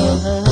love.